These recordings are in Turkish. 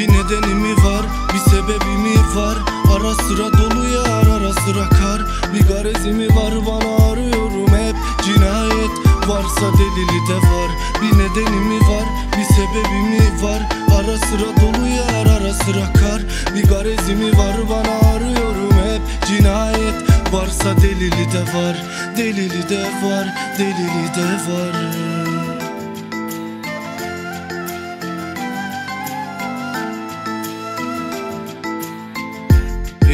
nedeni mi var bir sebebi mi var? Ara sıra dolu yar ara sıra kar. Bir garezi mi var bana arıyorum hep Cinayet. Varsa delili de var. Bir nedeni mi var bir sebebi mi var? Ara sıra dolu yar ara sıra kar. Bir garezi mi var bana arıyorum hep Cinayet. Varsa delili de var Delili de var delili de var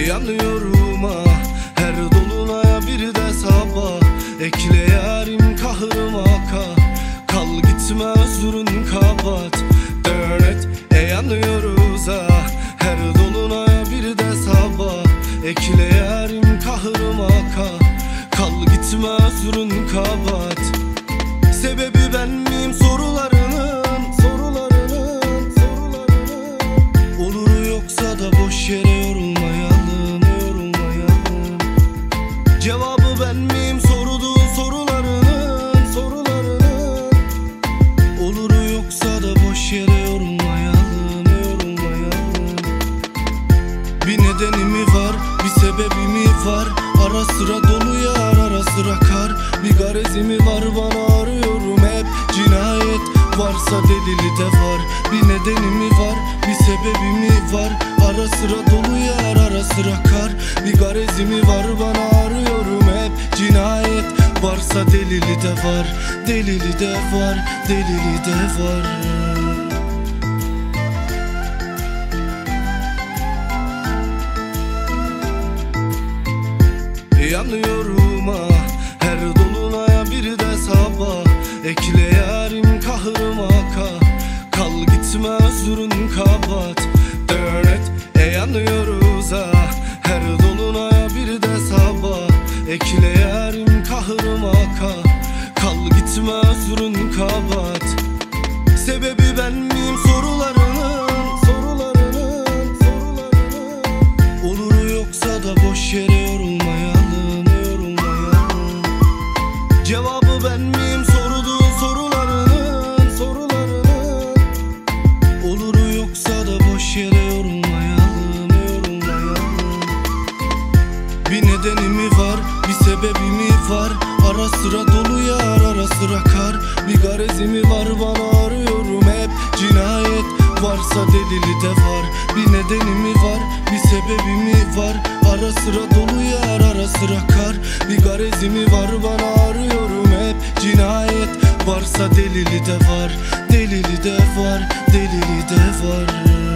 Yanıyorum ah. Her dolunaya bir de sabah. Ekle yarim kahrıma ka Kal gitme özrün kabat. Dönet e yanıyoruz ah. Her dolunaya bir de sabah. Ekle yarim kahrıma ka Kal gitme özrün kabat ben miyim? Sorduğun sorularının Sorularının Olur yoksa da boş yere yorulmayalım Yorulmayalım bir nedeni mi var, bir sebebi mi var? Ara sıra dolu yar, ara sıra kar. Bir garezi mi var? Bana arıyorum hep. Cinayet varsa delili de var. Bir nedeni mi var, bir sebebi mi var? Ara sıra dolu yar, ara sıra kar. Bir garezi mi var? Bana delili de var Delili de var, delili de var. Yanıyorum ah her dolunaya bir de sabah. Ekle yarim kahrıma ka Kal gitme özrün kabat. Dönet e yanıyoruz ah her dolunaya bir de sabah. Ekle yarim kahrıma ka Kal gitme özrün kabat var, bir sebebi mi var. Ara sıra dolu yar, ara sıra kar. Bir garezi mi var bana arıyorum hep Cinayet. Varsa delili de var Bir nedeni mi var, bir sebebi mi var. Ara sıra dolu yar, ara sıra kar. Bir garezi mi var bana arıyorum hep Cinayet. Varsa delili de var Delili de var, delili de var